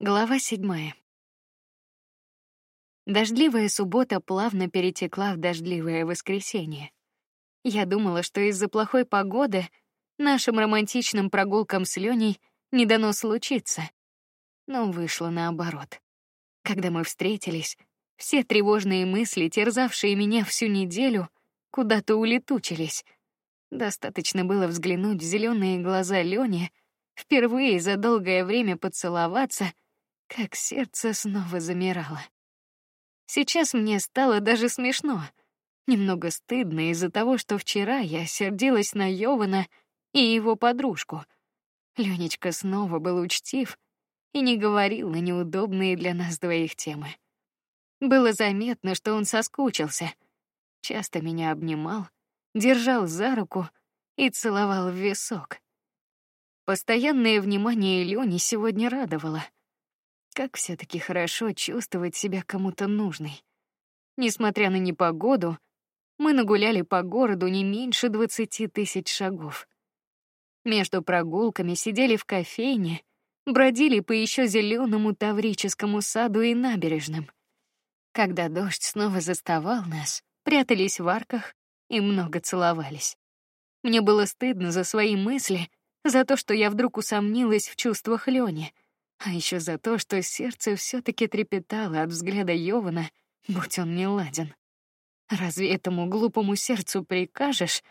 Глава седьмая. Дождливая суббота плавно перетекла в дождливое воскресенье. Я думала, что из-за плохой погоды нашим романтичным прогулкам с Леней не дано случиться, но вышло наоборот. Когда мы встретились, все тревожные мысли, терзавшие меня всю неделю, куда-то улетучились. Достаточно было взглянуть в зеленые глаза Лёни, впервые за долгое время поцеловаться — как сердце снова замирало. Сейчас мне стало даже смешно, немного стыдно из-за того, что вчера я сердилась на Йована и его подружку. Ленечка снова был учтив и не говорил на неудобные для нас двоих темы. Было заметно, что он соскучился. Часто меня обнимал, держал за руку и целовал в висок. Постоянное внимание Лёни сегодня радовало. Как все таки хорошо чувствовать себя кому-то нужной. Несмотря на непогоду, мы нагуляли по городу не меньше двадцати тысяч шагов. Между прогулками сидели в кофейне, бродили по еще зеленому таврическому саду и набережным. Когда дождь снова заставал нас, прятались в арках и много целовались. Мне было стыдно за свои мысли, за то, что я вдруг усомнилась в чувствах Лёни — а еще за то, что сердце все-таки трепетало от взгляда Йована, будь он не ладен. Разве этому глупому сердцу прикажешь?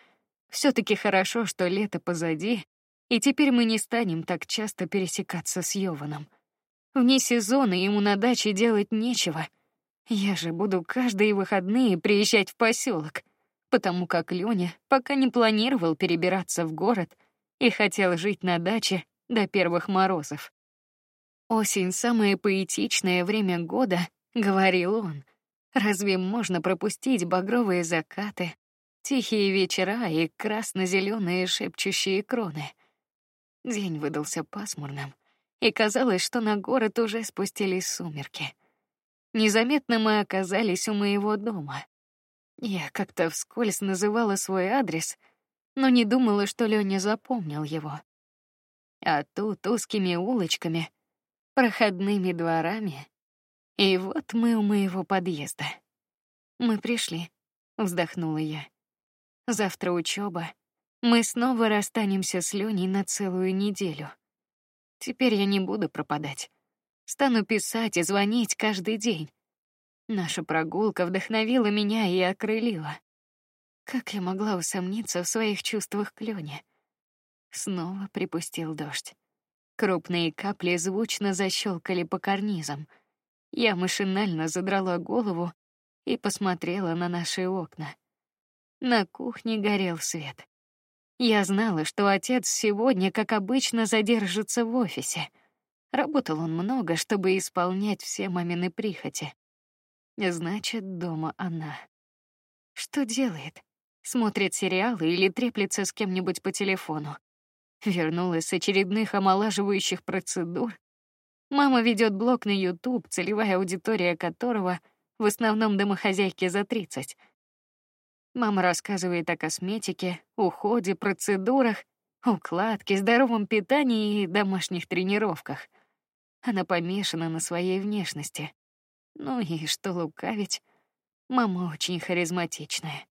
Все-таки хорошо, что лето позади, и теперь мы не станем так часто пересекаться с Йованом. Вне сезона ему на даче делать нечего. Я же буду каждые выходные приезжать в поселок, потому как Лёня пока не планировал перебираться в город и хотел жить на даче до первых морозов. Осень самое поэтичное время года, говорил он. Разве можно пропустить багровые закаты, тихие вечера и красно-зеленые шепчущие кроны? День выдался пасмурным, и казалось, что на город уже спустились сумерки. Незаметно мы оказались у моего дома. Я как-то вскользь называла свой адрес, но не думала, что Лёня запомнил его. А тут узкими улочками проходными дворами, и вот мы у моего подъезда. Мы пришли, вздохнула я. Завтра учеба. Мы снова расстанемся с Леней на целую неделю. Теперь я не буду пропадать. Стану писать и звонить каждый день. Наша прогулка вдохновила меня и окрылила. Как я могла усомниться в своих чувствах к Лене? Снова припустил дождь. Крупные капли звучно защелкали по карнизам. Я машинально задрала голову и посмотрела на наши окна. На кухне горел свет. Я знала, что отец сегодня, как обычно, задержится в офисе. Работал он много, чтобы исполнять все мамины прихоти. Значит, дома она. Что делает? Смотрит сериалы или треплется с кем-нибудь по телефону? Вернулась с очередных омолаживающих процедур. Мама ведет блог на YouTube, целевая аудитория которого в основном домохозяйки за 30. Мама рассказывает о косметике, уходе, процедурах, укладке, здоровом питании и домашних тренировках. Она помешана на своей внешности. Ну и что лукавить, мама очень харизматичная.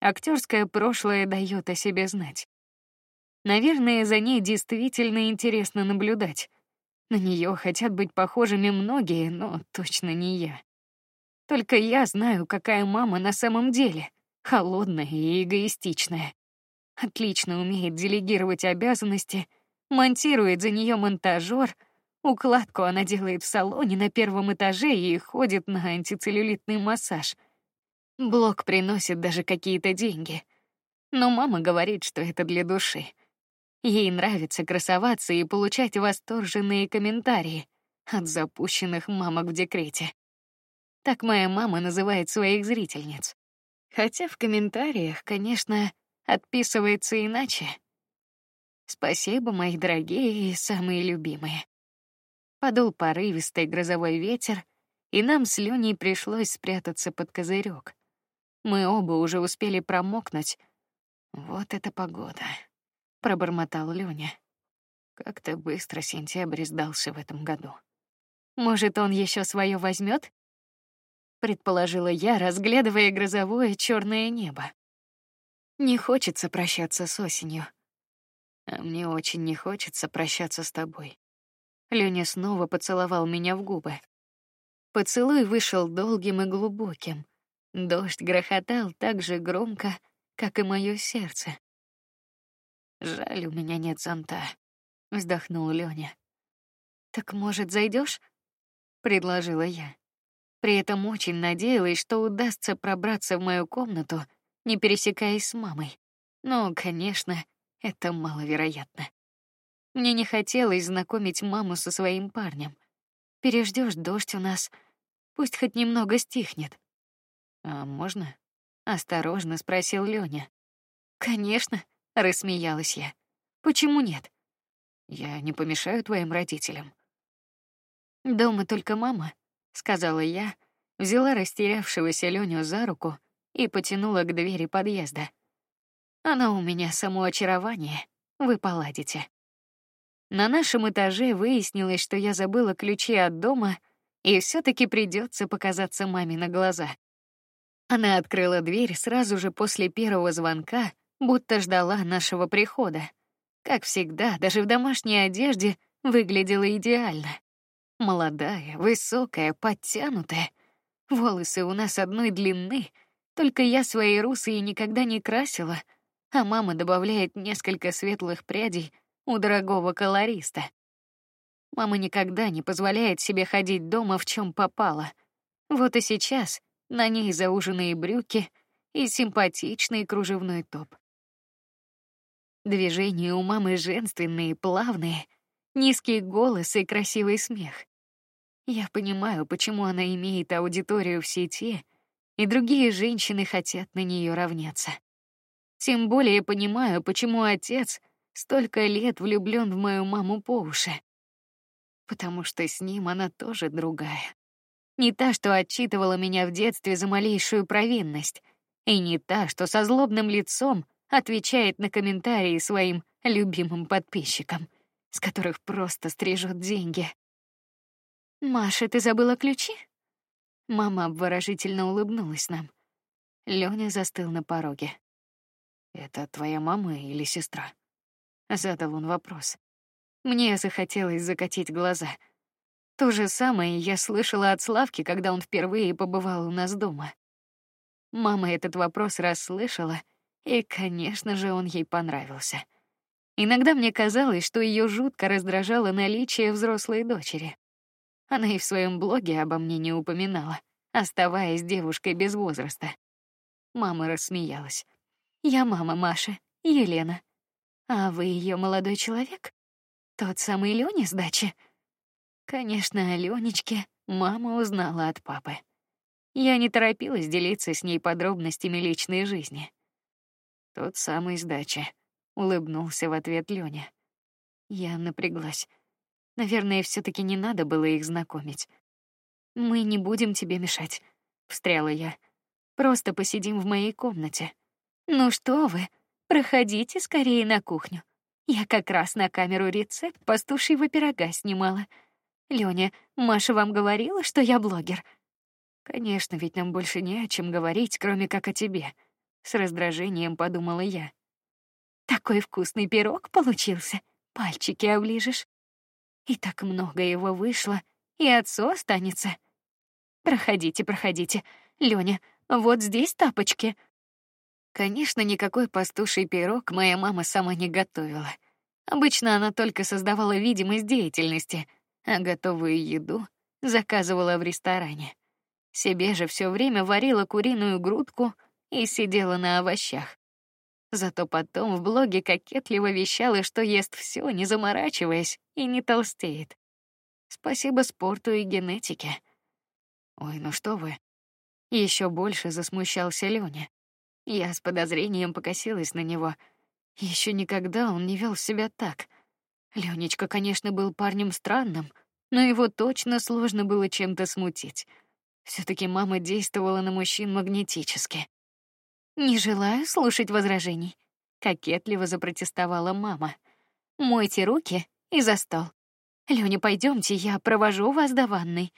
Актерское прошлое дает о себе знать. Наверное, за ней действительно интересно наблюдать. На нее хотят быть похожими многие, но точно не я. Только я знаю, какая мама на самом деле, холодная и эгоистичная. Отлично умеет делегировать обязанности, монтирует за нее монтажер, укладку она делает в салоне на первом этаже и ходит на антицеллюлитный массаж. Блок приносит даже какие-то деньги, но мама говорит, что это для души. Ей нравится красоваться и получать восторженные комментарии от запущенных мамок в декрете. Так моя мама называет своих зрительниц. Хотя в комментариях, конечно, отписывается иначе. Спасибо, мои дорогие и самые любимые. Подул порывистый грозовой ветер, и нам с Леней пришлось спрятаться под козырек. Мы оба уже успели промокнуть. Вот это погода пробормотал Лёня. Как-то быстро сентябрь сдался в этом году. Может, он еще свое возьмет? Предположила я, разглядывая грозовое черное небо. Не хочется прощаться с осенью. А мне очень не хочется прощаться с тобой. Лёня снова поцеловал меня в губы. Поцелуй вышел долгим и глубоким. Дождь грохотал так же громко, как и мое сердце. Жаль, у меня нет зонта, вздохнул Лёня. Так может зайдешь? предложила я. При этом очень надеялась, что удастся пробраться в мою комнату, не пересекаясь с мамой. Но, конечно, это маловероятно. Мне не хотелось знакомить маму со своим парнем. Переждешь дождь у нас, пусть хоть немного стихнет. А можно? Осторожно спросил Лёня. Конечно, рассмеялась я. Почему нет? Я не помешаю твоим родителям. Дома только мама, сказала я, взяла растерявшегося Леню за руку и потянула к двери подъезда. Она у меня само очарование, вы поладите. На нашем этаже выяснилось, что я забыла ключи от дома, и все таки придется показаться маме на глаза. Она открыла дверь сразу же после первого звонка, будто ждала нашего прихода. Как всегда, даже в домашней одежде выглядела идеально. Молодая, высокая, подтянутая. Волосы у нас одной длины, только я свои русые никогда не красила, а мама добавляет несколько светлых прядей у дорогого колориста. Мама никогда не позволяет себе ходить дома в чем попало. Вот и сейчас на ней зауженные брюки и симпатичный кружевной топ. Движения у мамы женственные, плавные, низкий голос и красивый смех. Я понимаю, почему она имеет аудиторию в сети, и другие женщины хотят на нее равняться. Тем более понимаю, почему отец столько лет влюблен в мою маму по уши. Потому что с ним она тоже другая. Не та, что отчитывала меня в детстве за малейшую провинность, и не та, что со злобным лицом отвечает на комментарии своим любимым подписчикам, с которых просто стрижет деньги. Маша, ты забыла ключи? Мама обворожительно улыбнулась нам. Лёня застыл на пороге. Это твоя мама или сестра? Задал он вопрос. Мне захотелось закатить глаза. То же самое я слышала от Славки, когда он впервые побывал у нас дома. Мама этот вопрос расслышала, и, конечно же, он ей понравился. Иногда мне казалось, что ее жутко раздражало наличие взрослой дочери. Она и в своем блоге обо мне не упоминала, оставаясь девушкой без возраста. Мама рассмеялась. Я мама Маши, Елена. А вы ее молодой человек? Тот самый Лёня с дачи? Конечно, о Ленечке мама узнала от папы. Я не торопилась делиться с ней подробностями личной жизни. Тот самый с дачи. Улыбнулся в ответ Лёня. Я напряглась. Наверное, все таки не надо было их знакомить. Мы не будем тебе мешать, встряла я. Просто посидим в моей комнате. Ну что вы? Проходите скорее на кухню. Я как раз на камеру рецепт пастушьего пирога снимала. Лёня, Маша вам говорила, что я блогер. Конечно, ведь нам больше не о чем говорить, кроме как о тебе. С раздражением подумала я. Такой вкусный пирог получился. Пальчики оближешь. И так много его вышло, и отцу останется. Проходите, проходите. Лёня, вот здесь тапочки. Конечно, никакой пастуший пирог моя мама сама не готовила. Обычно она только создавала видимость деятельности, а готовую еду заказывала в ресторане. Себе же все время варила куриную грудку и сидела на овощах. Зато потом в блоге кокетливо вещала, что ест все, не заморачиваясь и не толстеет. Спасибо спорту и генетике. Ой, ну что вы? Еще больше засмущался Лёня. Я с подозрением покосилась на него. Еще никогда он не вел себя так. Ленечка, конечно, был парнем странным, но его точно сложно было чем-то смутить. все таки мама действовала на мужчин магнетически. Не желаю слушать возражений, кокетливо запротестовала мама. Мойте руки и за стол. Лёня, пойдемте, я провожу вас до ванной.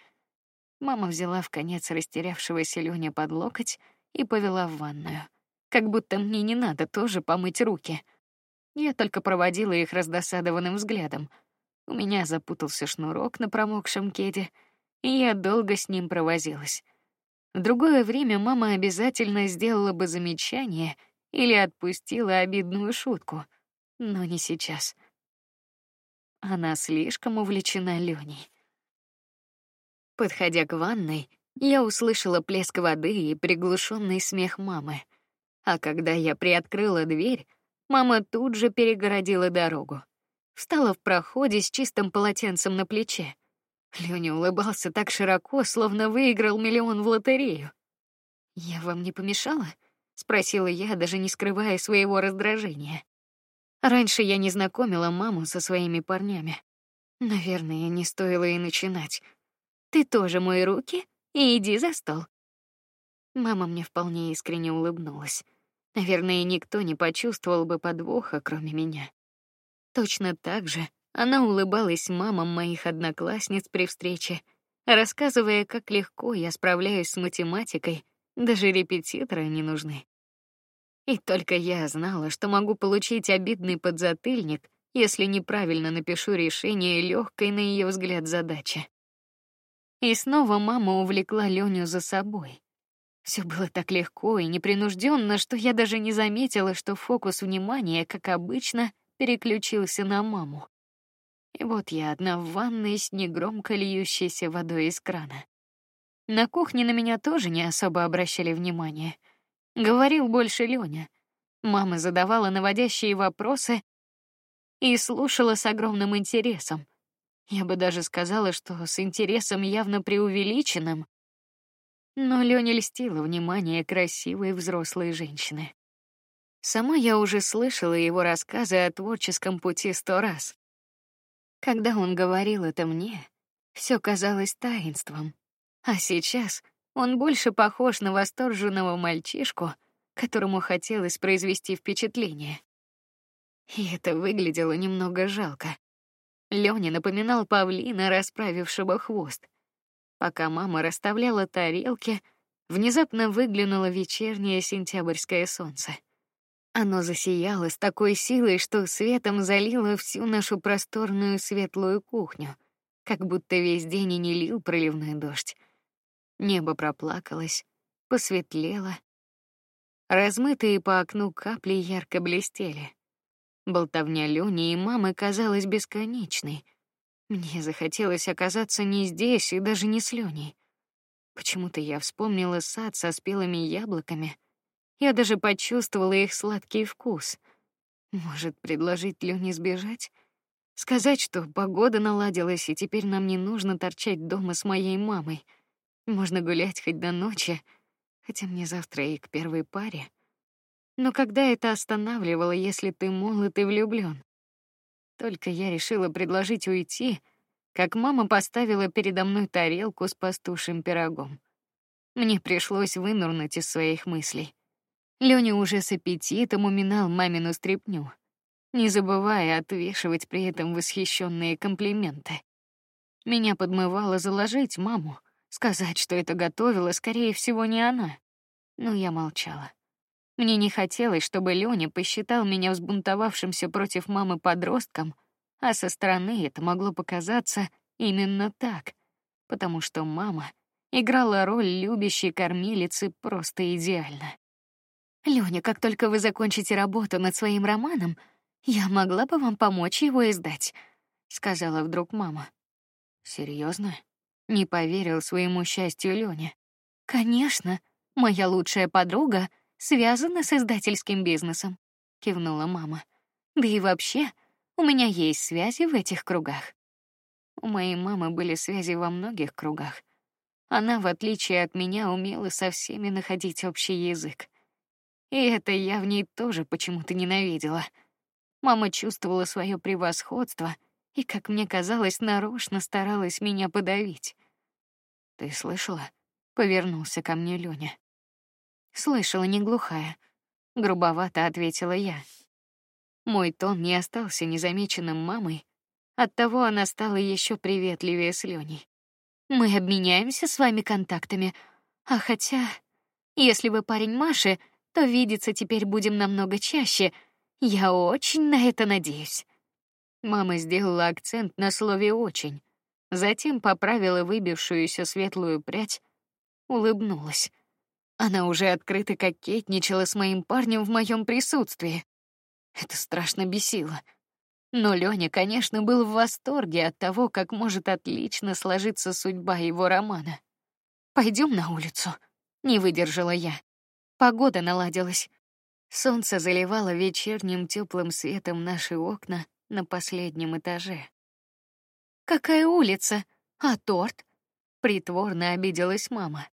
Мама взяла в конец растерявшегося Лёня под локоть и повела в ванную, как будто мне не надо тоже помыть руки. Я только проводила их раздосадованным взглядом. У меня запутался шнурок на промокшем кеде, и я долго с ним провозилась. В другое время мама обязательно сделала бы замечание или отпустила обидную шутку, но не сейчас. Она слишком увлечена Леней. Подходя к ванной, я услышала плеск воды и приглушенный смех мамы. А когда я приоткрыла дверь, мама тут же перегородила дорогу. Встала в проходе с чистым полотенцем на плече. Лёня улыбался так широко, словно выиграл миллион в лотерею. Я вам не помешала? спросила я, даже не скрывая своего раздражения. Раньше я не знакомила маму со своими парнями. Наверное, не стоило и начинать. Ты тоже мои руки и иди за стол. Мама мне вполне искренне улыбнулась. Наверное, никто не почувствовал бы подвоха, кроме меня. Точно так же она улыбалась мамам моих одноклассниц при встрече, рассказывая, как легко я справляюсь с математикой, даже репетиторы не нужны. И только я знала, что могу получить обидный подзатыльник, если неправильно напишу решение легкой на ее взгляд задачи. И снова мама увлекла Леню за собой. Все было так легко и непринужденно, что я даже не заметила, что фокус внимания, как обычно, переключился на маму. И вот я одна в ванной с негромко льющейся водой из крана. На кухне на меня тоже не особо обращали внимание. Говорил больше Лёня. Мама задавала наводящие вопросы и слушала с огромным интересом. Я бы даже сказала, что с интересом явно преувеличенным. Но Лёня льстила внимание красивой взрослой женщины. Сама я уже слышала его рассказы о творческом пути сто раз. Когда он говорил это мне, все казалось таинством, а сейчас он больше похож на восторженного мальчишку, которому хотелось произвести впечатление. И это выглядело немного жалко. Лёня напоминал павлина, расправившего хвост. Пока мама расставляла тарелки, внезапно выглянуло вечернее сентябрьское солнце. Оно засияло с такой силой, что светом залило всю нашу просторную светлую кухню, как будто весь день и не лил проливной дождь. Небо проплакалось, посветлело. Размытые по окну капли ярко блестели. Болтовня Лёни и мамы казалась бесконечной. Мне захотелось оказаться не здесь и даже не с Лёней. Почему-то я вспомнила сад со спелыми яблоками, я даже почувствовала их сладкий вкус. Может, предложить Лёне сбежать? Сказать, что погода наладилась, и теперь нам не нужно торчать дома с моей мамой. Можно гулять хоть до ночи, хотя мне завтра и к первой паре. Но когда это останавливало, если ты молод и влюблён? Только я решила предложить уйти, как мама поставила передо мной тарелку с пастушим пирогом. Мне пришлось вынырнуть из своих мыслей. Лёня уже с аппетитом уминал мамину стряпню, не забывая отвешивать при этом восхищенные комплименты. Меня подмывало заложить маму, сказать, что это готовила, скорее всего, не она. Но я молчала. Мне не хотелось, чтобы Лёня посчитал меня взбунтовавшимся против мамы подростком, а со стороны это могло показаться именно так, потому что мама играла роль любящей кормилицы просто идеально. Лёня, как только вы закончите работу над своим романом, я могла бы вам помочь его издать, сказала вдруг мама. Серьезно? Не поверил своему счастью Лёня. Конечно, моя лучшая подруга связана с издательским бизнесом, кивнула мама. Да и вообще, у меня есть связи в этих кругах. У моей мамы были связи во многих кругах. Она, в отличие от меня, умела со всеми находить общий язык. И это я в ней тоже почему-то ненавидела. Мама чувствовала свое превосходство и, как мне казалось, нарочно старалась меня подавить. Ты слышала? Повернулся ко мне Лёня. Слышала, не глухая. Грубовато ответила я. Мой тон не остался незамеченным мамой, Оттого она стала еще приветливее с Леней. Мы обменяемся с вами контактами. А хотя, если вы парень Маши, то видеться теперь будем намного чаще. Я очень на это надеюсь. Мама сделала акцент на слове очень, затем поправила выбившуюся светлую прядь, улыбнулась. Она уже открыто кокетничала с моим парнем в моем присутствии. Это страшно бесило. Но Лёня, конечно, был в восторге от того, как может отлично сложиться судьба его романа. Пойдем на улицу. Не выдержала я. Погода наладилась. Солнце заливало вечерним теплым светом наши окна на последнем этаже. Какая улица? А торт? Притворно обиделась мама.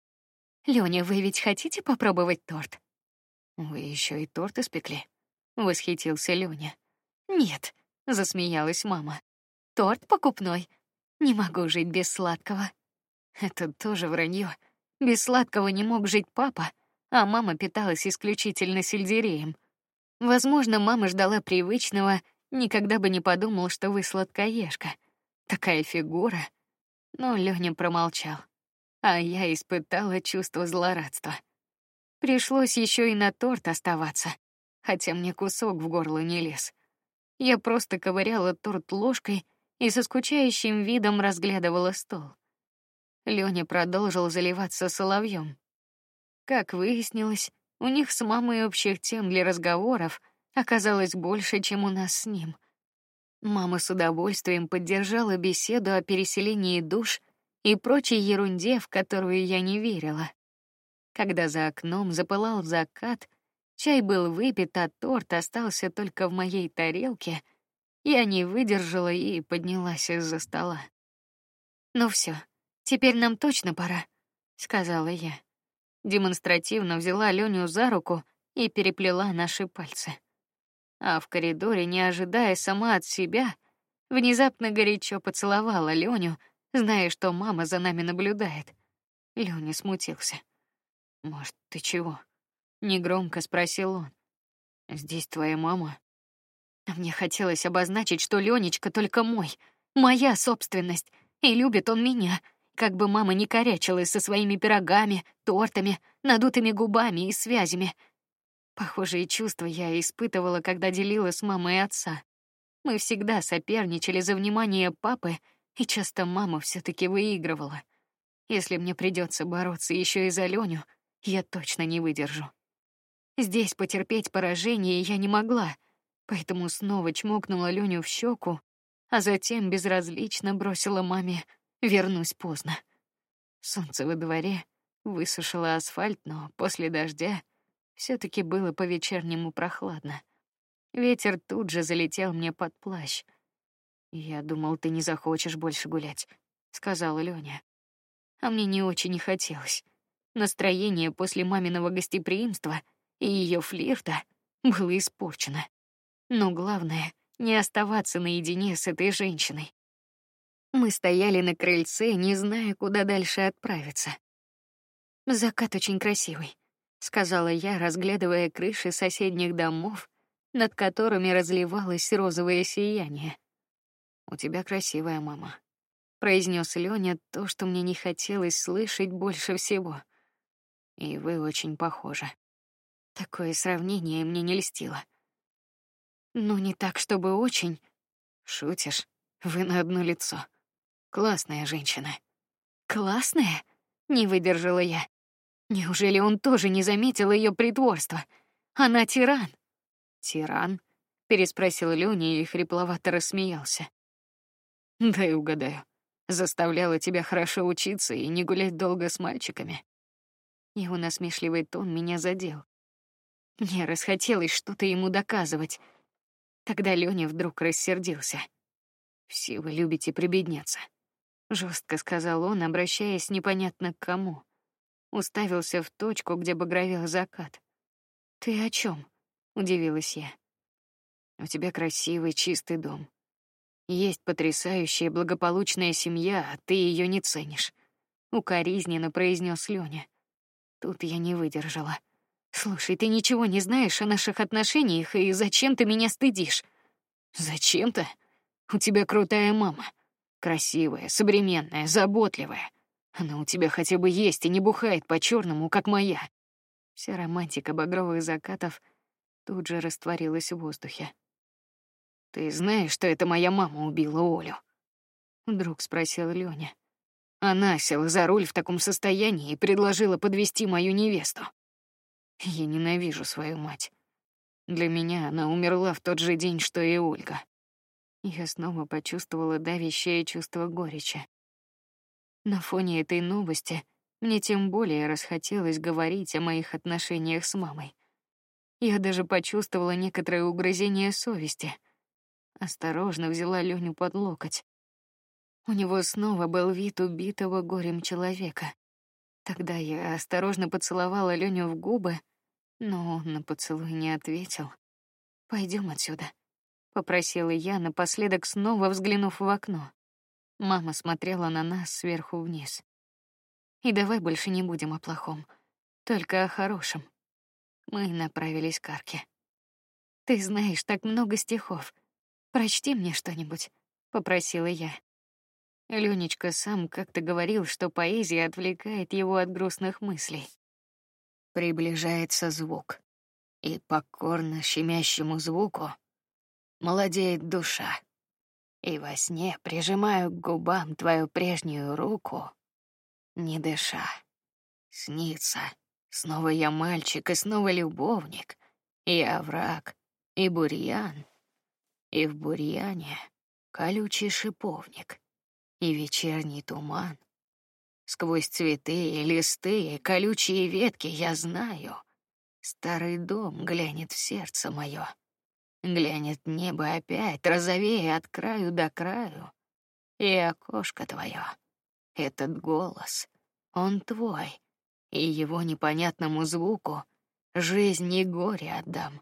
Лёня, вы ведь хотите попробовать торт? Вы еще и торт испекли? Восхитился Лёня. Нет, засмеялась мама. Торт покупной. Не могу жить без сладкого. Это тоже вранье. Без сладкого не мог жить папа, а мама питалась исключительно сельдереем. Возможно, мама ждала привычного, никогда бы не подумал, что вы сладкоежка. Такая фигура. Но Лёня промолчал, а я испытала чувство злорадства. Пришлось еще и на торт оставаться, хотя мне кусок в горло не лез. Я просто ковыряла торт ложкой и со скучающим видом разглядывала стол. Лёня продолжил заливаться соловьем. Как выяснилось, у них с мамой общих тем для разговоров оказалось больше, чем у нас с ним. Мама с удовольствием поддержала беседу о переселении душ и прочей ерунде, в которую я не верила. Когда за окном запылал закат, Чай был выпит, а торт остался только в моей тарелке. Я не выдержала и поднялась из-за стола. Ну все, теперь нам точно пора, сказала я. Демонстративно взяла Леню за руку и переплела наши пальцы. А в коридоре, не ожидая сама от себя, внезапно горячо поцеловала Леню, зная, что мама за нами наблюдает. Леня смутился. Может, ты чего? негромко спросил он. Здесь твоя мама? Мне хотелось обозначить, что Ленечка только мой, моя собственность, и любит он меня, как бы мама не корячилась со своими пирогами, тортами, надутыми губами и связями. Похожие чувства я испытывала, когда делила с мамой отца. Мы всегда соперничали за внимание папы, и часто мама все-таки выигрывала. Если мне придется бороться еще и за Леню, я точно не выдержу. Здесь потерпеть поражение я не могла, поэтому снова чмокнула Леню в щеку, а затем безразлично бросила маме: "Вернусь поздно". Солнце во дворе высушило асфальт, но после дождя все-таки было по-вечернему прохладно. Ветер тут же залетел мне под плащ. Я думал, ты не захочешь больше гулять, сказала Лёня. А мне не очень не хотелось. Настроение после маминого гостеприимства и ее флирта было испорчено. Но главное не оставаться наедине с этой женщиной. Мы стояли на крыльце, не зная, куда дальше отправиться. Закат очень красивый, сказала я, разглядывая крыши соседних домов, над которыми разливалось розовое сияние. У тебя красивая мама, произнес Лёня то, что мне не хотелось слышать больше всего. И вы очень похожи. Такое сравнение мне не льстило. Ну не так, чтобы очень. Шутишь? Вы на одно лицо. Классная женщина. Классная? Не выдержала я. Неужели он тоже не заметил ее притворства? Она тиран. Тиран? переспросил Лёня и хрипловато рассмеялся. Дай угадаю. Заставляла тебя хорошо учиться и не гулять долго с мальчиками. Его насмешливый тон меня задел. Мне расхотелось что-то ему доказывать. Тогда Лёня вдруг рассердился. Все вы любите прибедняться, жестко сказал он, обращаясь непонятно к кому. Уставился в точку, где багровел закат. Ты о чем? удивилась я. У тебя красивый чистый дом. Есть потрясающая благополучная семья, а ты ее не ценишь. Укоризненно произнес Лёня. Тут я не выдержала. Слушай, ты ничего не знаешь о наших отношениях, и зачем ты меня стыдишь? Зачем-то? У тебя крутая мама, красивая, современная, заботливая. Она у тебя хотя бы есть и не бухает по черному, как моя. Вся романтика багровых закатов тут же растворилась в воздухе. Ты знаешь, что это моя мама убила Олю? Вдруг спросил Лёня. Она села за руль в таком состоянии и предложила подвести мою невесту. Я ненавижу свою мать. Для меня она умерла в тот же день, что и Ольга. Я снова почувствовала давящее чувство горечи. На фоне этой новости мне тем более расхотелось говорить о моих отношениях с мамой. Я даже почувствовала некоторое угрызение совести. Осторожно взяла Леню под локоть. У него снова был вид убитого горем человека. Тогда я осторожно поцеловала Леню в губы, но он на поцелуй не ответил. Пойдем отсюда, попросила я напоследок снова взглянув в окно. Мама смотрела на нас сверху вниз. И давай больше не будем о плохом, только о хорошем. Мы направились к арке. Ты знаешь так много стихов. Прочти мне что-нибудь, попросила я. Ленечка сам как-то говорил, что поэзия отвлекает его от грустных мыслей. Приближается звук, и покорно щемящему звуку молодеет душа. И во сне прижимаю к губам твою прежнюю руку, не дыша. Снится, снова я мальчик и снова любовник, и овраг, и бурьян, и в бурьяне колючий шиповник и вечерний туман. Сквозь цветы и листы и колючие ветки я знаю, старый дом глянет в сердце мое, глянет небо опять розовее от краю до краю, и окошко твое, этот голос, он твой, и его непонятному звуку жизнь и горе отдам,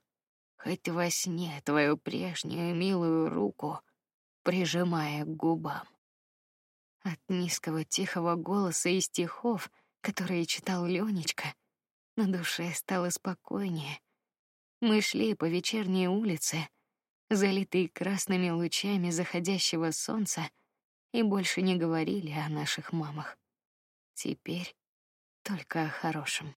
хоть во сне твою прежнюю милую руку прижимая к губам. От низкого тихого голоса и стихов, которые читал Ленечка, на душе стало спокойнее. Мы шли по вечерней улице, залитой красными лучами заходящего солнца, и больше не говорили о наших мамах. Теперь только о хорошем.